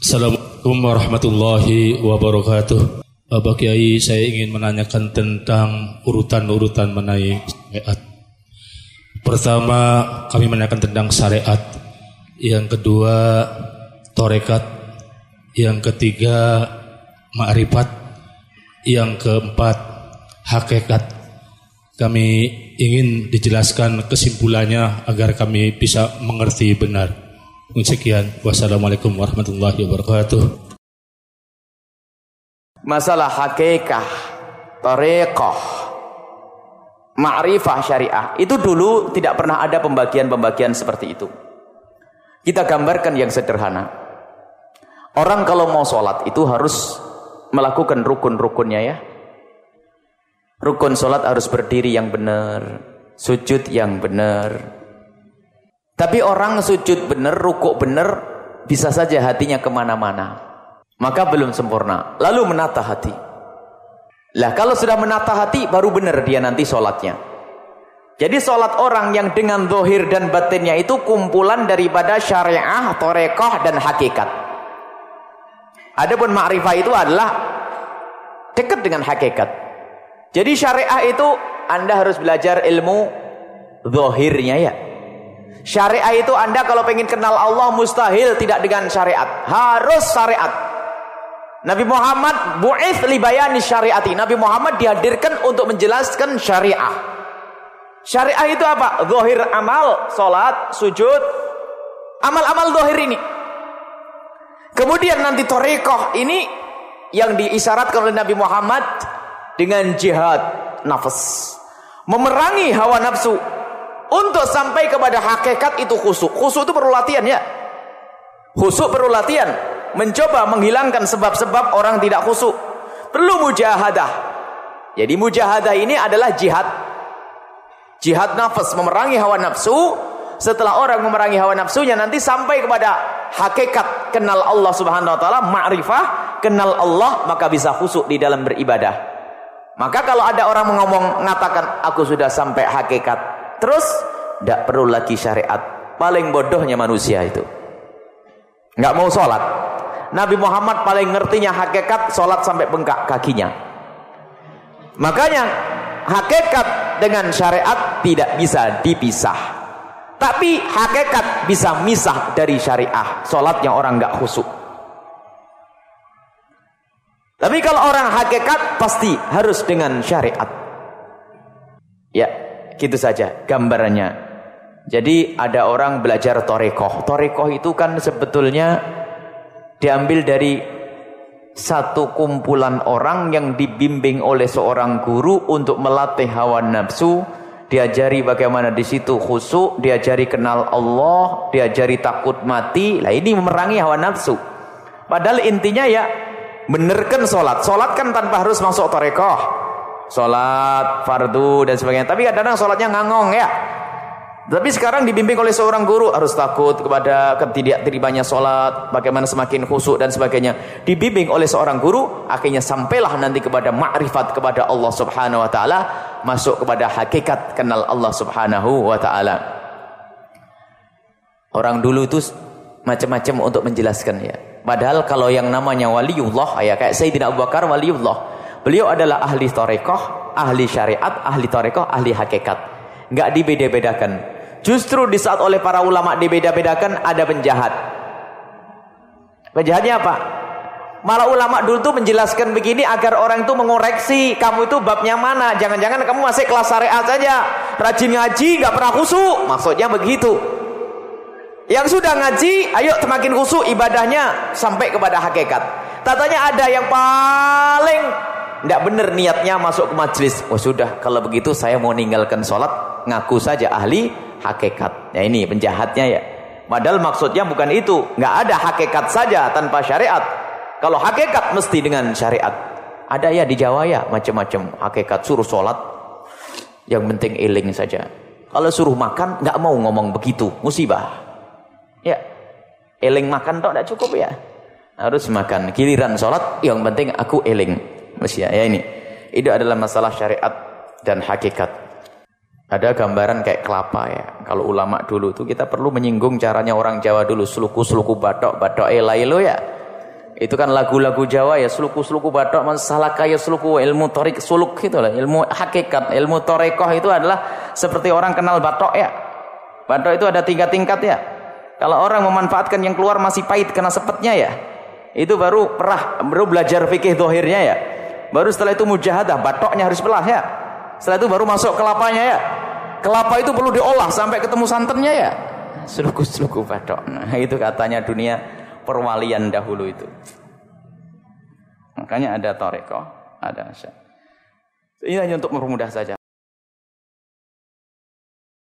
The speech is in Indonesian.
Assalamualaikum warahmatullahi wabarakatuh. Bapak Kiai, saya ingin menanyakan tentang urutan-urutan menaik syariat. Pertama, kami menanyakan tentang syariat. Yang kedua, torekat. Yang ketiga, ma'rifat. Yang keempat, hakikat. Kami ingin dijelaskan kesimpulannya agar kami bisa mengerti benar. Sekian. Wassalamualaikum warahmatullahi wabarakatuh. Masalah hakikah, tarekoh, ma'rifah syariah. Itu dulu tidak pernah ada pembagian-pembagian seperti itu. Kita gambarkan yang sederhana. Orang kalau mau sholat itu harus melakukan rukun-rukunnya ya. Rukun sholat harus berdiri yang benar, sujud yang benar, tapi orang sujud benar, rukuk benar, bisa saja hatinya ke mana-mana. Maka belum sempurna. Lalu menata hati. Lah kalau sudah menata hati, baru benar dia nanti sholatnya. Jadi sholat orang yang dengan dohir dan batinnya itu kumpulan daripada syariah, torekoh, dan hakikat. Adapun ma'rifah itu adalah dekat dengan hakikat. Jadi syariah itu Anda harus belajar ilmu dohirnya ya. Syariah itu anda kalau pengen kenal Allah mustahil tidak dengan syariat. Harus syariat. Nabi Muhammad bu'ith libayani syariati. Nabi Muhammad dihadirkan untuk menjelaskan syariah. Syariah itu apa? Zohir amal, solat, sujud. Amal-amal zohir ini. Kemudian nanti torikoh ini yang diisyaratkan oleh Nabi Muhammad dengan jihad nafas. Memerangi hawa nafsu untuk sampai kepada hakikat itu khusuk. Khusuk itu perlu latihan ya. Khusuk perlu latihan. Mencoba menghilangkan sebab-sebab orang tidak khusuk. Perlu mujahadah. Jadi mujahadah ini adalah jihad. Jihad nafas, memerangi hawa nafsu. Setelah orang memerangi hawa nafsunya nanti sampai kepada hakikat kenal Allah Subhanahu wa taala, ma'rifah, kenal Allah, maka bisa khusuk di dalam beribadah. Maka kalau ada orang mengomong mengatakan aku sudah sampai hakikat, Terus tidak perlu lagi syariat. Paling bodohnya manusia itu. Nggak mau sholat. Nabi Muhammad paling ngertinya hakikat sholat sampai bengkak kakinya. Makanya hakikat dengan syariat tidak bisa dipisah. Tapi hakikat bisa misah dari syariah. Sholat yang orang nggak khusuk. Tapi kalau orang hakikat pasti harus dengan syariat. Ya, Gitu saja gambarannya. Jadi ada orang belajar torekoh. Torekoh itu kan sebetulnya diambil dari satu kumpulan orang yang dibimbing oleh seorang guru untuk melatih hawa nafsu. Diajari bagaimana di situ khusuk, diajari kenal Allah, diajari takut mati. Lah ini memerangi hawa nafsu. Padahal intinya ya benerkan sholat. Sholat kan tanpa harus masuk torekoh sholat fardu dan sebagainya. Tapi kadang-kadang sholatnya ngangong ya. Tapi sekarang dibimbing oleh seorang guru harus takut kepada ketidakterimanya sholat, bagaimana semakin khusyuk dan sebagainya. Dibimbing oleh seorang guru, akhirnya sampailah nanti kepada makrifat kepada Allah Subhanahu Wa Taala, masuk kepada hakikat kenal Allah Subhanahu Wa Taala. Orang dulu itu macam-macam untuk menjelaskan ya. Padahal kalau yang namanya waliullah ya kayak Sayyidina Abu Bakar waliullah Beliau adalah ahli torekoh, ahli syariat, ahli torekoh, ahli hakikat. Nggak dibeda-bedakan. Justru di saat oleh para ulama dibeda-bedakan ada penjahat. Penjahatnya apa? Malah ulama dulu tuh menjelaskan begini agar orang itu mengoreksi kamu itu babnya mana. Jangan-jangan kamu masih kelas syariat saja, rajin ngaji, nggak pernah khusyuk. Maksudnya begitu. Yang sudah ngaji, ayo semakin khusyuk ibadahnya sampai kepada hakikat. Tatanya ada yang paling tidak benar niatnya masuk ke majlis. Oh sudah, kalau begitu saya mau ninggalkan sholat, ngaku saja ahli hakikat. Ya ini penjahatnya ya. Padahal maksudnya bukan itu. Nggak ada hakikat saja tanpa syariat. Kalau hakikat mesti dengan syariat. Ada ya di Jawa ya macam-macam hakikat suruh sholat. Yang penting iling saja. Kalau suruh makan nggak mau ngomong begitu, musibah. Ya, eling makan tok tidak cukup ya. Harus makan. Giliran sholat, yang penting aku eling. Masya, ya ini. Itu adalah masalah syariat dan hakikat. Ada gambaran kayak kelapa ya. Kalau ulama dulu tuh kita perlu menyinggung caranya orang Jawa dulu. Suluku-suluku batok, batok elai lo ya. Itu kan lagu-lagu Jawa ya, suluku-suluku batok, masalah kaya suluku ilmu torik suluk itu lah, ilmu hakikat, ilmu torekoh itu adalah seperti orang kenal batok ya. Batok itu ada tiga tingkat ya. Kalau orang memanfaatkan yang keluar masih pahit kena sepetnya ya, itu baru perah, baru belajar fikih dohirnya ya. Baru setelah itu mujahadah, batoknya harus belah ya. Setelah itu baru masuk kelapanya ya. Kelapa itu perlu diolah sampai ketemu santannya ya. Suluku-suluku batok. Nah, itu katanya dunia perwalian dahulu itu. Makanya ada toreko, ada syah. Ini hanya untuk mempermudah saja.